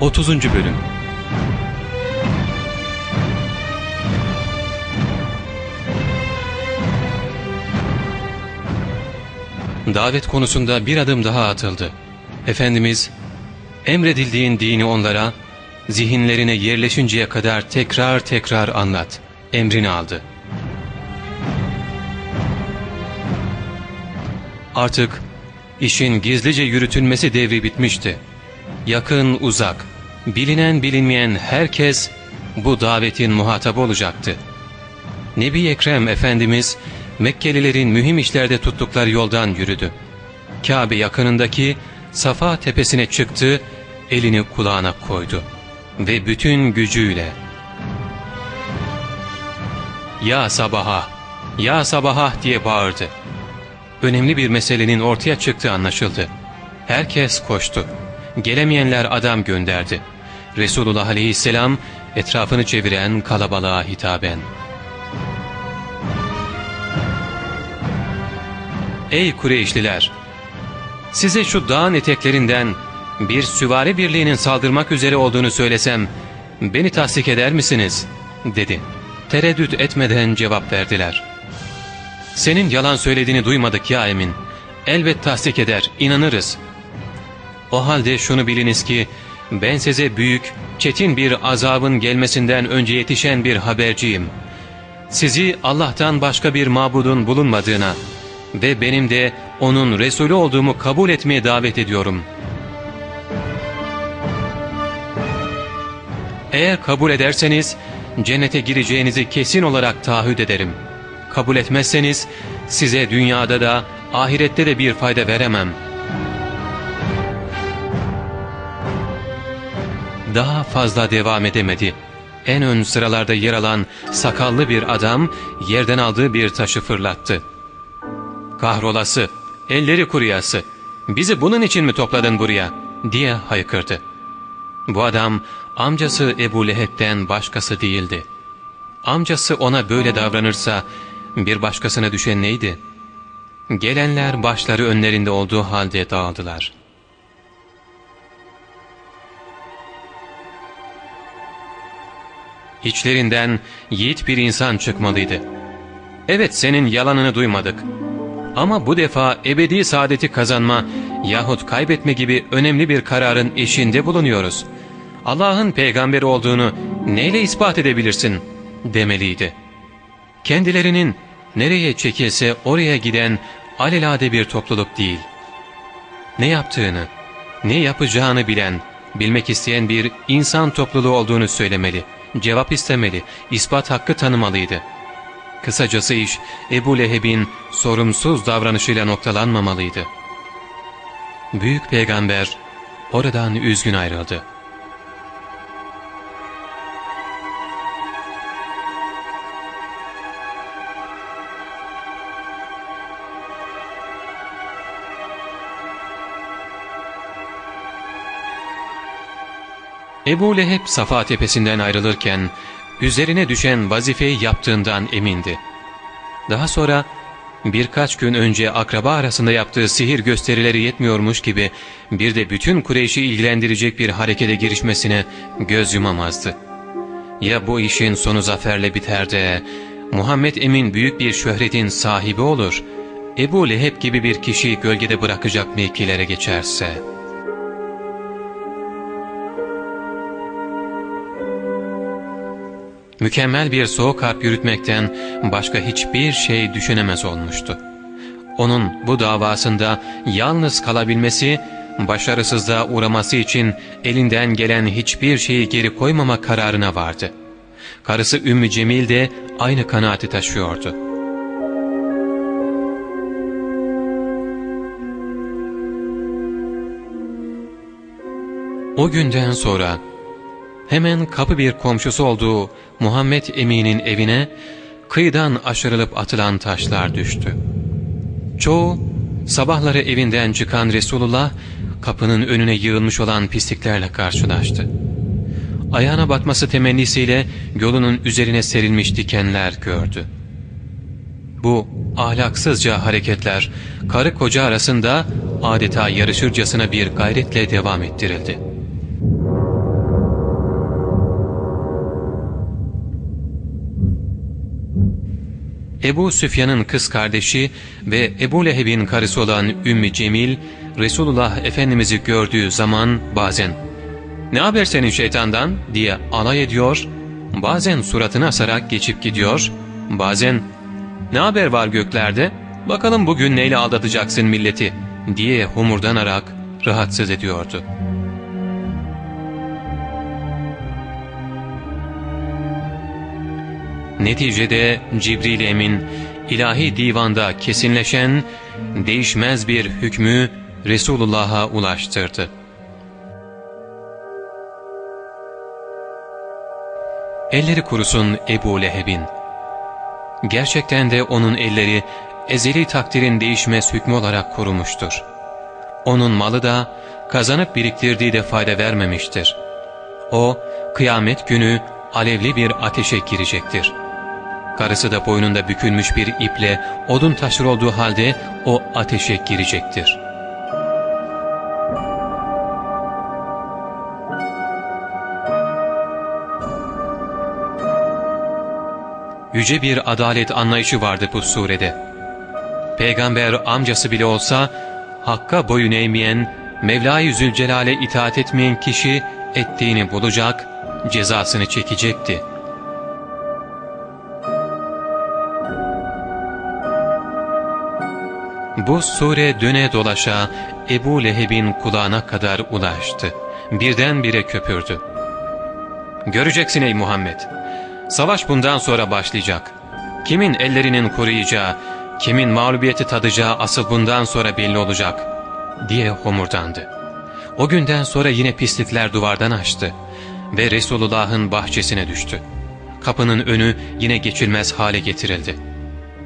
30. Bölüm Davet konusunda bir adım daha atıldı. Efendimiz, emredildiğin dini onlara, zihinlerine yerleşinceye kadar tekrar tekrar anlat, emrini aldı. Artık işin gizlice yürütülmesi devri bitmişti. Yakın uzak, bilinen bilinmeyen herkes bu davetin muhatabı olacaktı. Nebi Ekrem Efendimiz Mekkelilerin mühim işlerde tuttukları yoldan yürüdü. Kabe yakınındaki Safa tepesine çıktı, elini kulağına koydu ve bütün gücüyle ''Ya sabaha, ya sabaha'' diye bağırdı. Önemli bir meselenin ortaya çıktığı anlaşıldı. Herkes koştu. Gelemeyenler adam gönderdi. Resulullah aleyhisselam etrafını çeviren kalabalığa hitaben ''Ey Kureyşliler! Size şu dağın eteklerinden bir süvari birliğinin saldırmak üzere olduğunu söylesem beni tasdik eder misiniz?'' dedi. Tereddüt etmeden cevap verdiler. ''Senin yalan söylediğini duymadık ya Emin. Elbet tasdik eder, inanırız.'' O halde şunu biliniz ki ben size büyük, çetin bir azabın gelmesinden önce yetişen bir haberciyim. Sizi Allah'tan başka bir mabudun bulunmadığına, ve benim de onun Resulü olduğumu kabul etmeye davet ediyorum. Eğer kabul ederseniz cennete gireceğinizi kesin olarak taahhüt ederim. Kabul etmezseniz size dünyada da ahirette de bir fayda veremem. Daha fazla devam edemedi. En ön sıralarda yer alan sakallı bir adam yerden aldığı bir taşı fırlattı. Kahrolası, elleri kuruyası, bizi bunun için mi topladın buraya diye haykırdı. Bu adam amcası Ebu Leheb'den başkası değildi. Amcası ona böyle davranırsa bir başkasına düşen neydi? Gelenler başları önlerinde olduğu halde dağıldılar. İçlerinden yiğit bir insan çıkmalıydı. Evet senin yalanını duymadık. Ama bu defa ebedi saadeti kazanma yahut kaybetme gibi önemli bir kararın eşinde bulunuyoruz. Allah'ın peygamberi olduğunu neyle ispat edebilirsin demeliydi. Kendilerinin nereye çekilse oraya giden alelade bir topluluk değil. Ne yaptığını, ne yapacağını bilen, bilmek isteyen bir insan topluluğu olduğunu söylemeli, cevap istemeli, ispat hakkı tanımalıydı.'' Kısacası iş Ebu Leheb'in sorumsuz davranışıyla noktalanmamalıydı. Büyük peygamber oradan üzgün ayrıldı. Ebu Leheb Safa tepesinden ayrılırken üzerine düşen vazifeyi yaptığından emindi. Daha sonra birkaç gün önce akraba arasında yaptığı sihir gösterileri yetmiyormuş gibi bir de bütün Kureyş'i ilgilendirecek bir harekete girişmesine göz yumamazdı. Ya bu işin sonu zaferle biter de Muhammed Emin büyük bir şöhretin sahibi olur, Ebu Leheb gibi bir kişiyi gölgede bırakacak mevkilere geçerse...'' mükemmel bir soğuk harp yürütmekten başka hiçbir şey düşünemez olmuştu. Onun bu davasında yalnız kalabilmesi, başarısızlığa uğraması için elinden gelen hiçbir şeyi geri koymama kararına vardı. Karısı Ümmü Cemil de aynı kanaati taşıyordu. O günden sonra hemen kapı bir komşusu olduğu Muhammed Emin'in evine kıyıdan aşırılıp atılan taşlar düştü. Çoğu sabahları evinden çıkan Resulullah kapının önüne yığılmış olan pisliklerle karşılaştı. Ayağına batması temennisiyle yolunun üzerine serilmiş dikenler gördü. Bu ahlaksızca hareketler karı koca arasında adeta yarışırcasına bir gayretle devam ettirildi. Ebu Süfyan'ın kız kardeşi ve Ebu Leheb'in karısı olan Ümmü Cemil, Resulullah Efendimiz'i gördüğü zaman bazen ''Ne haber senin şeytandan?'' diye alay ediyor, bazen suratını asarak geçip gidiyor, bazen ''Ne haber var göklerde? Bakalım bugün neyle aldatacaksın milleti?'' diye homurdanarak rahatsız ediyordu. Neticede Cibril Emin ilahi divanda kesinleşen değişmez bir hükmü Resulullah'a ulaştırdı. Elleri kurusun Ebu Leheb'in. Gerçekten de onun elleri ezeli takdirin değişmez hükmü olarak kurumuştur. Onun malı da kazanıp biriktirdiği de fayda vermemiştir. O kıyamet günü alevli bir ateşe girecektir.'' Karısı da boynunda bükülmüş bir iple odun taşır olduğu halde o ateşe girecektir. Yüce bir adalet anlayışı vardı bu surede. Peygamber amcası bile olsa Hakk'a boyun eğmeyen, Mevla-i Zülcelal'e itaat etmeyen kişi ettiğini bulacak, cezasını çekecekti. Bu sure döne dolaşa Ebu Leheb'in kulağına kadar ulaştı. Birdenbire köpürdü. Göreceksin ey Muhammed. Savaş bundan sonra başlayacak. Kimin ellerinin kuruyacağı, kimin mağlubiyeti tadacağı asıl bundan sonra belli olacak, diye homurdandı. O günden sonra yine pislikler duvardan açtı ve Resulullah'ın bahçesine düştü. Kapının önü yine geçilmez hale getirildi.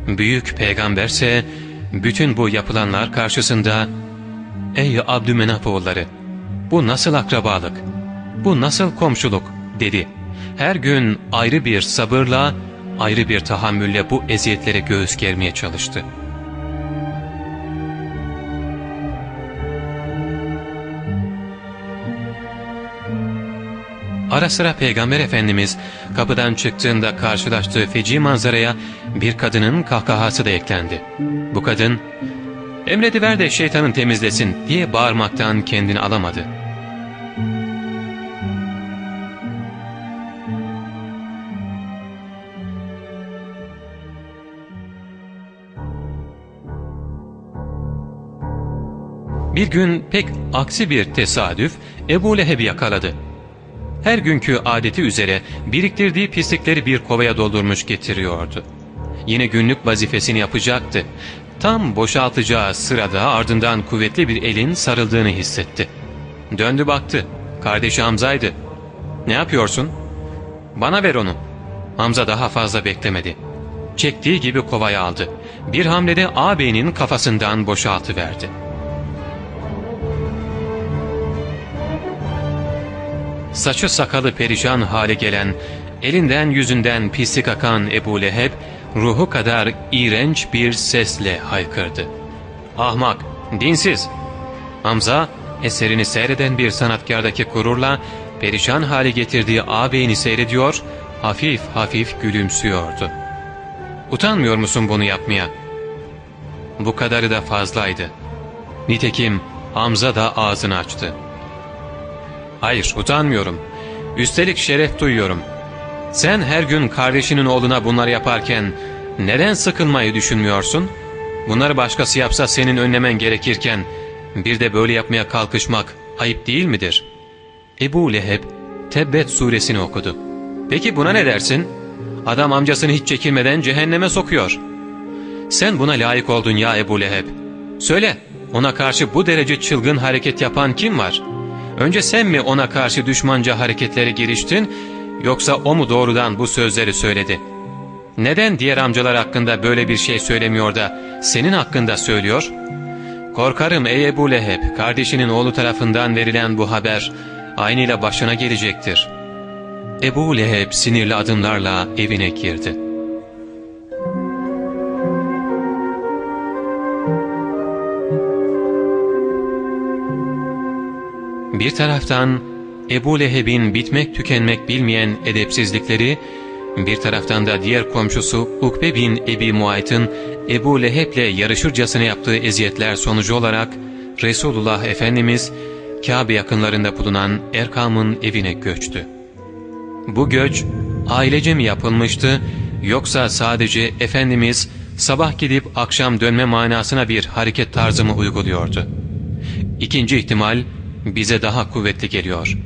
Büyük peygamberse bütün bu yapılanlar karşısında ''Ey Abdümenaf oğulları, bu nasıl akrabalık, bu nasıl komşuluk?'' dedi. Her gün ayrı bir sabırla, ayrı bir tahammülle bu eziyetlere göğüs germeye çalıştı. Ara sıra Peygamber Efendimiz kapıdan çıktığında karşılaştığı feci manzaraya bir kadının kahkahası da eklendi. Bu kadın, ''Emrediver de şeytanın temizlesin'' diye bağırmaktan kendini alamadı. Bir gün pek aksi bir tesadüf Ebu Leheb'i yakaladı her günkü adeti üzere biriktirdiği pislikleri bir kovaya doldurmuş getiriyordu. Yine günlük vazifesini yapacaktı. Tam boşaltacağı sırada ardından kuvvetli bir elin sarıldığını hissetti. Döndü baktı. Kardeşi Hamza'ydı. ''Ne yapıyorsun?'' ''Bana ver onu.'' Hamza daha fazla beklemedi. Çektiği gibi kovayı aldı. Bir hamlede ağabeyinin kafasından boşaltıverdi. Saçı sakalı perişan hale gelen, elinden yüzünden pislik akan Ebu Leheb, ruhu kadar iğrenç bir sesle haykırdı. ''Ahmak, dinsiz!'' Hamza, eserini seyreden bir sanatkardaki gururla, perişan hale getirdiği ağabeyini seyrediyor, hafif hafif gülümsüyordu. ''Utanmıyor musun bunu yapmaya?'' Bu kadarı da fazlaydı. Nitekim Hamza da ağzını açtı. Hayır, utanmıyorum. Üstelik şeref duyuyorum. Sen her gün kardeşinin oğluna bunları yaparken neden sıkılmayı düşünmüyorsun? Bunları başkası yapsa senin önlemen gerekirken bir de böyle yapmaya kalkışmak ayıp değil midir? Ebu Leheb Tebbet suresini okudu. Peki buna ne dersin? Adam amcasını hiç çekilmeden cehenneme sokuyor. Sen buna layık oldun ya Ebu Leheb. Söyle ona karşı bu derece çılgın hareket yapan kim var?'' Önce sen mi ona karşı düşmanca hareketlere giriştin yoksa o mu doğrudan bu sözleri söyledi? Neden diğer amcalar hakkında böyle bir şey söylemiyor da senin hakkında söylüyor? Korkarım ey Ebu Leheb kardeşinin oğlu tarafından verilen bu haber aynıyla başına gelecektir. Ebu Leheb sinirli adımlarla evine girdi. Bir taraftan Ebu Leheb'in bitmek tükenmek bilmeyen edepsizlikleri, Bir taraftan da diğer komşusu Ukbe bin Ebi Muayt'ın Ebu Leheb'le yarışırcasına yaptığı eziyetler sonucu olarak Resulullah Efendimiz Kabe yakınlarında bulunan Erkam'ın evine göçtü. Bu göç ailece mi yapılmıştı yoksa sadece Efendimiz sabah gidip akşam dönme manasına bir hareket tarzı mı uyguluyordu? İkinci ihtimal bize daha kuvvetli geliyor.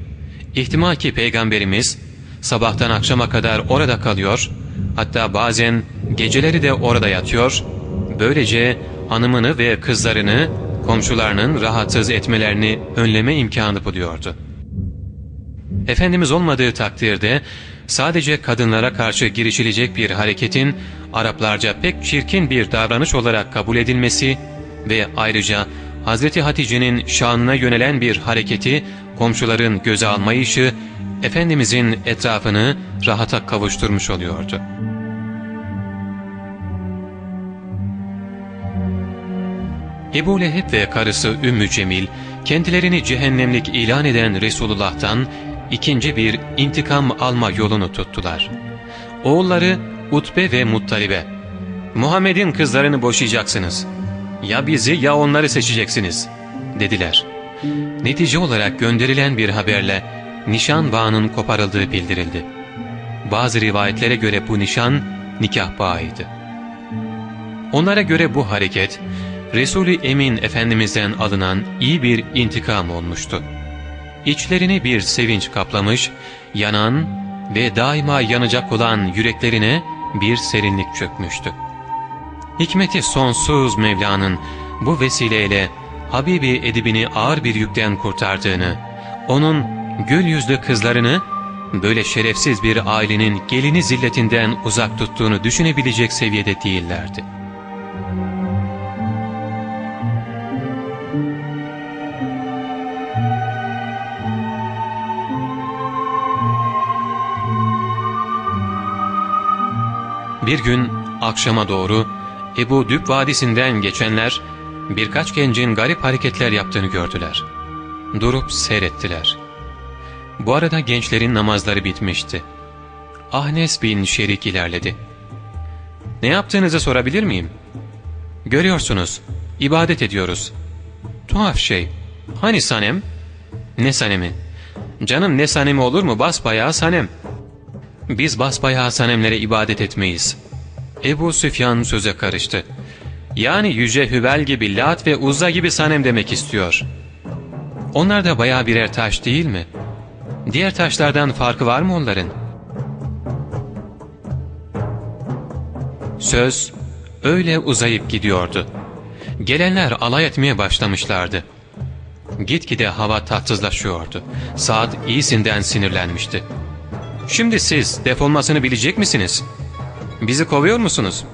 İhtimal ki Peygamberimiz sabahtan akşama kadar orada kalıyor, hatta bazen geceleri de orada yatıyor, böylece hanımını ve kızlarını komşularının rahatsız etmelerini önleme imkanı buluyordu. Efendimiz olmadığı takdirde sadece kadınlara karşı girişilecek bir hareketin Araplarca pek çirkin bir davranış olarak kabul edilmesi ve ayrıca Hz. Hatice'nin şanına yönelen bir hareketi komşuların göze almayışı Efendimizin etrafını rahata kavuşturmuş oluyordu. Ebu Leheb ve karısı Ümmü Cemil, kendilerini cehennemlik ilan eden Resulullah'tan ikinci bir intikam alma yolunu tuttular. Oğulları Utbe ve Muttalibe, ''Muhammed'in kızlarını boşayacaksınız. Ya bizi ya onları seçeceksiniz.'' dediler. Netice olarak gönderilen bir haberle nişan bağının koparıldığı bildirildi. Bazı rivayetlere göre bu nişan nikah bağıydı. Onlara göre bu hareket, Resul-i Emin Efendimiz'den alınan iyi bir intikam olmuştu. İçlerini bir sevinç kaplamış, yanan ve daima yanacak olan yüreklerine bir serinlik çökmüştü. Hikmeti sonsuz Mevla'nın bu vesileyle Habibi Edibini ağır bir yükten kurtardığını, onun gül yüzlü kızlarını böyle şerefsiz bir ailenin gelini zilletinden uzak tuttuğunu düşünebilecek seviyede değillerdi. Bir gün akşama doğru Ebu Düb Vadisi'nden geçenler birkaç gencin garip hareketler yaptığını gördüler. Durup seyrettiler. Bu arada gençlerin namazları bitmişti. Ahnes bin Şerik ilerledi. ''Ne yaptığınızı sorabilir miyim?'' ''Görüyorsunuz, ibadet ediyoruz.'' ''Tuhaf şey, hani sanem?'' ''Ne sanemi?'' ''Canım ne sanemi olur mu basbayağı sanem.'' ''Biz basbayağı sanemlere ibadet etmeyiz.'' Ebu Süfyan söze karıştı. Yani Yüce Hübel gibi Lat ve Uzza gibi sanem demek istiyor. Onlar da bayağı birer taş değil mi? Diğer taşlardan farkı var mı onların? Söz öyle uzayıp gidiyordu. Gelenler alay etmeye başlamışlardı. Gitgide hava tatsızlaşıyordu. Saat iyisinden sinirlenmişti. ''Şimdi siz defolmasını bilecek misiniz? Bizi kovuyor musunuz?''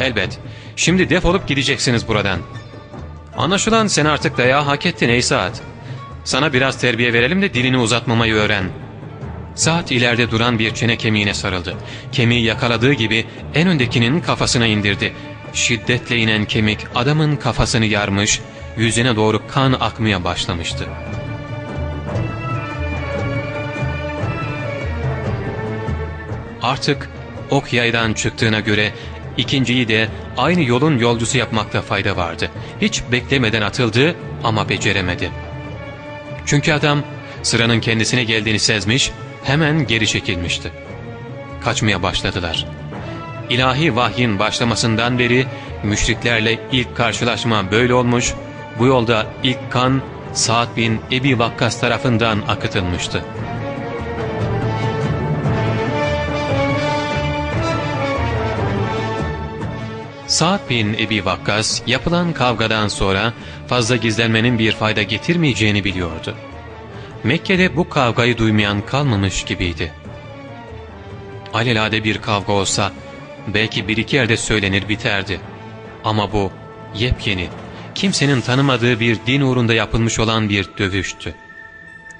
''Elbet. Şimdi defolup gideceksiniz buradan.'' ''Anlaşılan sen artık dayağı hak ettin ey Saat. Sana biraz terbiye verelim de dilini uzatmamayı öğren. Saat ileride duran bir çene kemiğine sarıldı. Kemiği yakaladığı gibi en öndekinin kafasına indirdi. Şiddetle inen kemik adamın kafasını yarmış, yüzüne doğru kan akmaya başlamıştı. Artık ok yaydan çıktığına göre ikinciyi de aynı yolun yolcusu yapmakta fayda vardı. Hiç beklemeden atıldı ama beceremedi. Çünkü adam sıranın kendisine geldiğini sezmiş, hemen geri çekilmişti. Kaçmaya başladılar. İlahi vahyin başlamasından beri müşriklerle ilk karşılaşma böyle olmuş, bu yolda ilk kan Sa'd bin Ebi Vakkas tarafından akıtılmıştı. Sa'd bin Ebi Vakkas yapılan kavgadan sonra fazla gizlenmenin bir fayda getirmeyeceğini biliyordu. Mekke'de bu kavgayı duymayan kalmamış gibiydi. Alelade bir kavga olsa belki bir iki yerde söylenir biterdi. Ama bu yepyeni, kimsenin tanımadığı bir din uğrunda yapılmış olan bir dövüştü.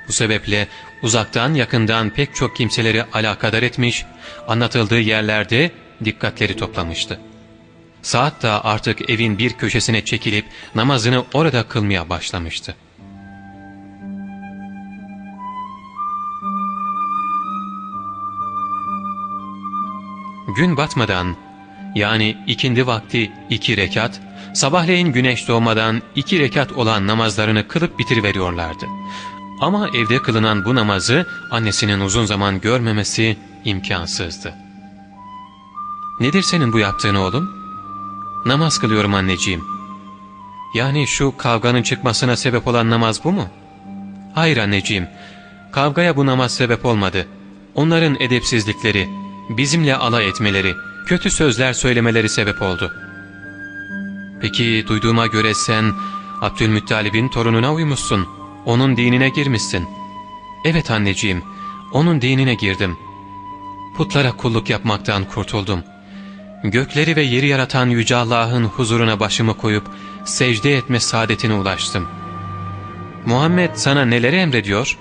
Bu sebeple uzaktan yakından pek çok kimseleri alakadar etmiş, anlatıldığı yerlerde dikkatleri toplamıştı. Saat da artık evin bir köşesine çekilip namazını orada kılmaya başlamıştı. gün batmadan yani ikindi vakti iki rekat, sabahleyin güneş doğmadan iki rekat olan namazlarını kılıp bitiriveriyorlardı. Ama evde kılınan bu namazı annesinin uzun zaman görmemesi imkansızdı. ''Nedir senin bu yaptığın oğlum?'' ''Namaz kılıyorum anneciğim.'' ''Yani şu kavganın çıkmasına sebep olan namaz bu mu?'' ''Hayır anneciğim, kavgaya bu namaz sebep olmadı. Onların edepsizlikleri, bizimle alay etmeleri, kötü sözler söylemeleri sebep oldu.'' ''Peki duyduğuma göre sen Abdülmuttalib'in torununa uymuşsun, onun dinine girmişsin.'' ''Evet anneciğim, onun dinine girdim. Putlara kulluk yapmaktan kurtuldum. Gökleri ve yeri yaratan Yüce Allah'ın huzuruna başımı koyup secde etme saadetine ulaştım. Muhammed sana neleri emrediyor?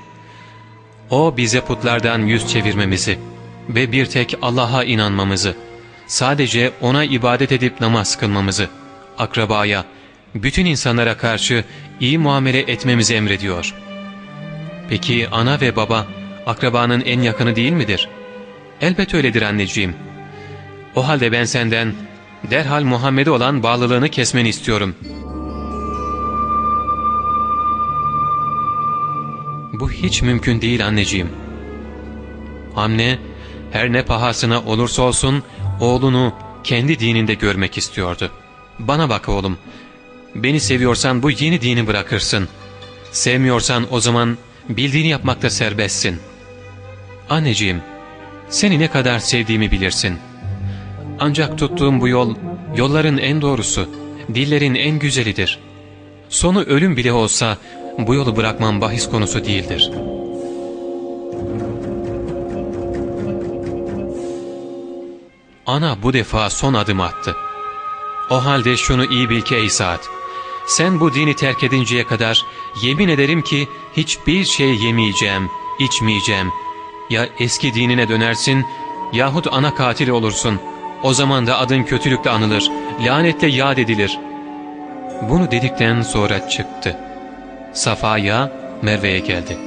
O bize putlardan yüz çevirmemizi ve bir tek Allah'a inanmamızı, sadece O'na ibadet edip namaz kılmamızı, akrabaya, bütün insanlara karşı iyi muamele etmemizi emrediyor. Peki ana ve baba akrabanın en yakını değil midir? Elbet öyledir anneciğim. O halde ben senden derhal Muhammed'e olan bağlılığını kesmeni istiyorum. Bu hiç mümkün değil anneciğim. Anne her ne pahasına olursa olsun oğlunu kendi dininde görmek istiyordu. Bana bak oğlum, beni seviyorsan bu yeni dini bırakırsın. Sevmiyorsan o zaman bildiğini yapmakta serbestsin. Anneciğim, seni ne kadar sevdiğimi bilirsin. Ancak tuttuğum bu yol, yolların en doğrusu, dillerin en güzelidir. Sonu ölüm bile olsa bu yolu bırakmam bahis konusu değildir. Ana bu defa son adım attı. O halde şunu iyi bil ki ey Saad, sen bu dini terk edinceye kadar yemin ederim ki hiçbir şey yemeyeceğim, içmeyeceğim. Ya eski dinine dönersin yahut ana katili olursun. O zaman da adın kötülükle anılır, lanetle yad edilir. Bunu dedikten sonra çıktı. Safa'ya, Merve'ye geldi.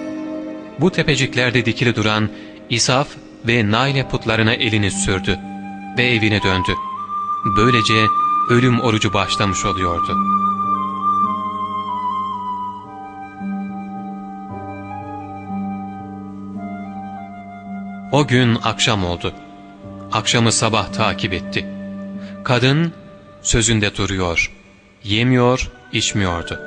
Bu tepeciklerde dikili duran İsaf ve Naile putlarına elini sürdü ve evine döndü. Böylece ölüm orucu başlamış oluyordu. O gün akşam oldu. Akşamı sabah takip etti. Kadın sözünde duruyor, yemiyor, içmiyordu.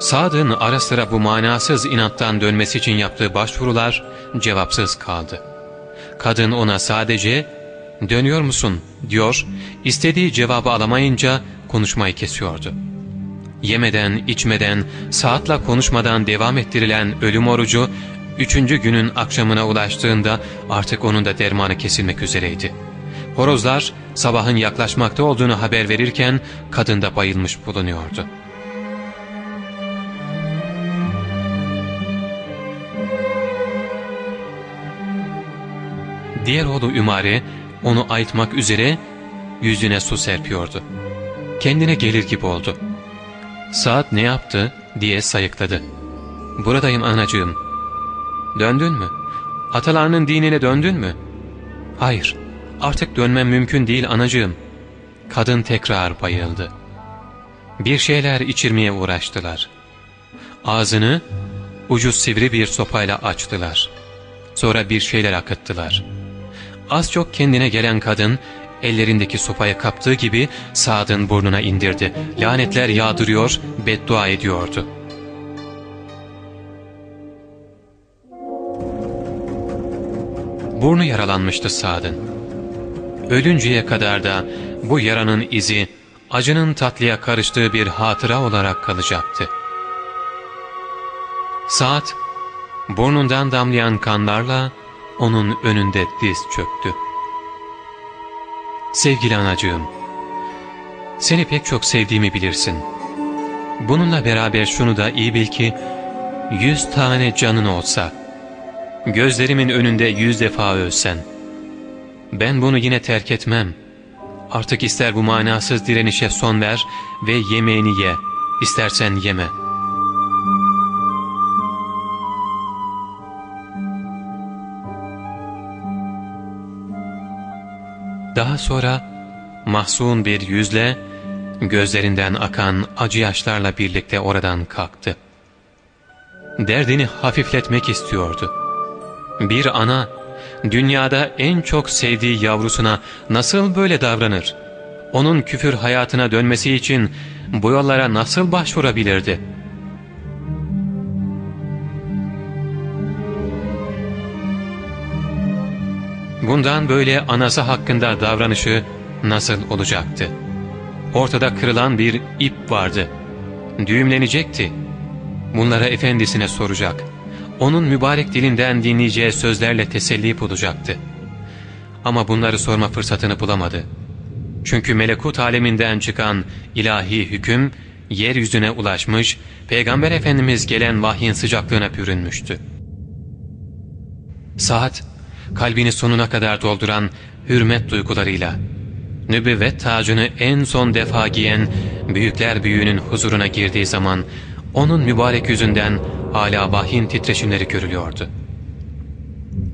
Sad'ın ara sıra bu manasız inattan dönmesi için yaptığı başvurular cevapsız kaldı. Kadın ona sadece ''Dönüyor musun?'' diyor, istediği cevabı alamayınca konuşmayı kesiyordu. Yemeden, içmeden, saatla konuşmadan devam ettirilen ölüm orucu, üçüncü günün akşamına ulaştığında artık onun da dermanı kesilmek üzereydi. Horozlar sabahın yaklaşmakta olduğunu haber verirken kadın da bayılmış bulunuyordu. Diğer oğlu Ümare onu ayıtmak üzere yüzüne su serpiyordu. Kendine gelir gibi oldu. Saat ne yaptı diye sayıkladı. Buradayım anacığım. Döndün mü? Atalarının dinine döndün mü? Hayır, artık dönmem mümkün değil anacığım. Kadın tekrar bayıldı. Bir şeyler içirmeye uğraştılar. Ağzını ucuz sivri bir sopayla açtılar. Sonra bir şeyler akıttılar. Az çok kendine gelen kadın ellerindeki sopaya kaptığı gibi Saad'ın burnuna indirdi. Lanetler yağdırıyor, beddua ediyordu. Burnu yaralanmıştı Saad'ın. Ölünceye kadar da bu yaranın izi acının tatlıya karıştığı bir hatıra olarak kalacaktı. Saat burnundan damlayan kanlarla onun önünde diz çöktü. Sevgili anacığım, seni pek çok sevdiğimi bilirsin. Bununla beraber şunu da iyi bil ki, yüz tane canın olsa, gözlerimin önünde yüz defa ölsen, ben bunu yine terk etmem. Artık ister bu manasız direnişe son ver ve yemeğini ye, istersen yeme.'' Daha sonra mahzun bir yüzle gözlerinden akan acı yaşlarla birlikte oradan kalktı. Derdini hafifletmek istiyordu. Bir ana dünyada en çok sevdiği yavrusuna nasıl böyle davranır? Onun küfür hayatına dönmesi için bu yollara nasıl başvurabilirdi? Bundan böyle anası hakkında davranışı nasıl olacaktı? Ortada kırılan bir ip vardı. Düğümlenecekti. Bunlara efendisine soracak. Onun mübarek dilinden dinleyeceği sözlerle teselli bulacaktı. Ama bunları sorma fırsatını bulamadı. Çünkü melekut aleminden çıkan ilahi hüküm yeryüzüne ulaşmış, Peygamber Efendimiz gelen vahyin sıcaklığına bürünmüştü. Saat, kalbini sonuna kadar dolduran hürmet duygularıyla, nübüvvet tacını en son defa giyen büyükler büyüğünün huzuruna girdiği zaman onun mübarek yüzünden hala vahyin titreşimleri görülüyordu.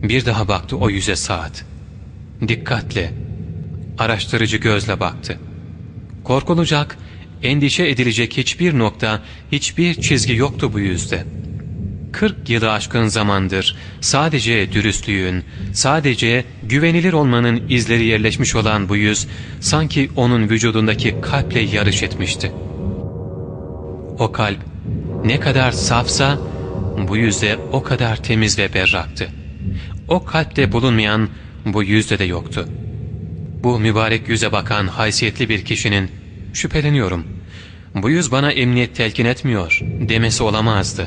Bir daha baktı o yüze saat. Dikkatle, araştırıcı gözle baktı. Korkulacak, endişe edilecek hiçbir nokta, hiçbir çizgi yoktu bu yüzde. Kırk yılı aşkın zamandır sadece dürüstlüğün, sadece güvenilir olmanın izleri yerleşmiş olan bu yüz, sanki onun vücudundaki kalple yarış etmişti. O kalp ne kadar safsa, bu yüzde o kadar temiz ve berraktı. O kalpte bulunmayan bu yüzde de yoktu. Bu mübarek yüze bakan haysiyetli bir kişinin, şüpheleniyorum, bu yüz bana emniyet telkin etmiyor demesi olamazdı.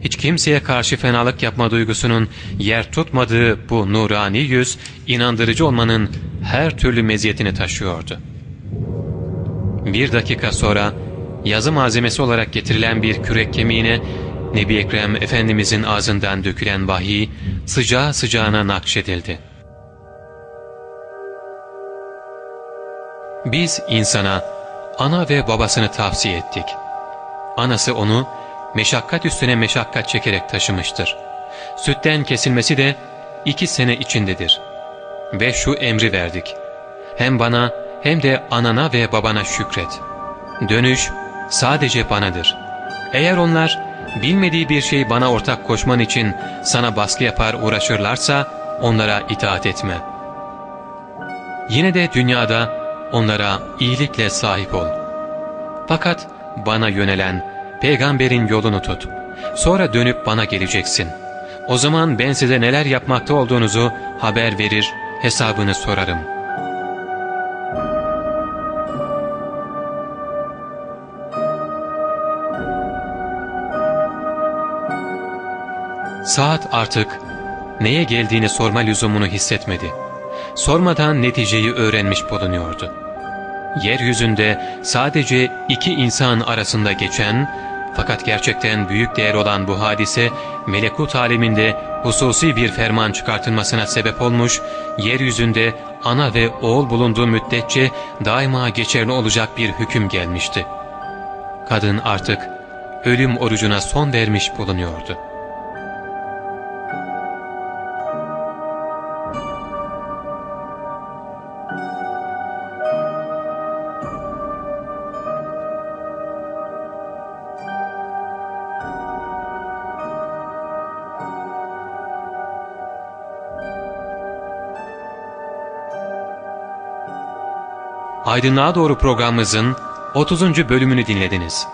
Hiç kimseye karşı fenalık yapma duygusunun yer tutmadığı bu nurani yüz, inandırıcı olmanın her türlü meziyetini taşıyordu. Bir dakika sonra yazı malzemesi olarak getirilen bir kürek kemiğine Nebi Ekrem Efendimizin ağzından dökülen vahiy sıcağı sıcağına nakşedildi. Biz insana ana ve babasını tavsiye ettik. Anası onu meşakkat üstüne meşakkat çekerek taşımıştır. Sütten kesilmesi de iki sene içindedir. Ve şu emri verdik. Hem bana hem de anana ve babana şükret. Dönüş sadece banadır. Eğer onlar bilmediği bir şey bana ortak koşman için sana baskı yapar uğraşırlarsa onlara itaat etme. Yine de dünyada onlara iyilikle sahip ol. Fakat bana yönelen peygamberin yolunu tut. Sonra dönüp bana geleceksin. O zaman ben size neler yapmakta olduğunuzu haber verir, hesabını sorarım.'' Saat artık neye geldiğini sorma lüzumunu hissetmedi. Sormadan neticeyi öğrenmiş bulunuyordu. Yeryüzünde sadece iki insan arasında geçen fakat gerçekten büyük değer olan bu hadise melekut aleminde hususi bir ferman çıkartılmasına sebep olmuş, yeryüzünde ana ve oğul bulunduğu müddetçe daima geçerli olacak bir hüküm gelmişti. Kadın artık ölüm orucuna son vermiş bulunuyordu. Aydınlığa Doğru programımızın 30. bölümünü dinlediniz.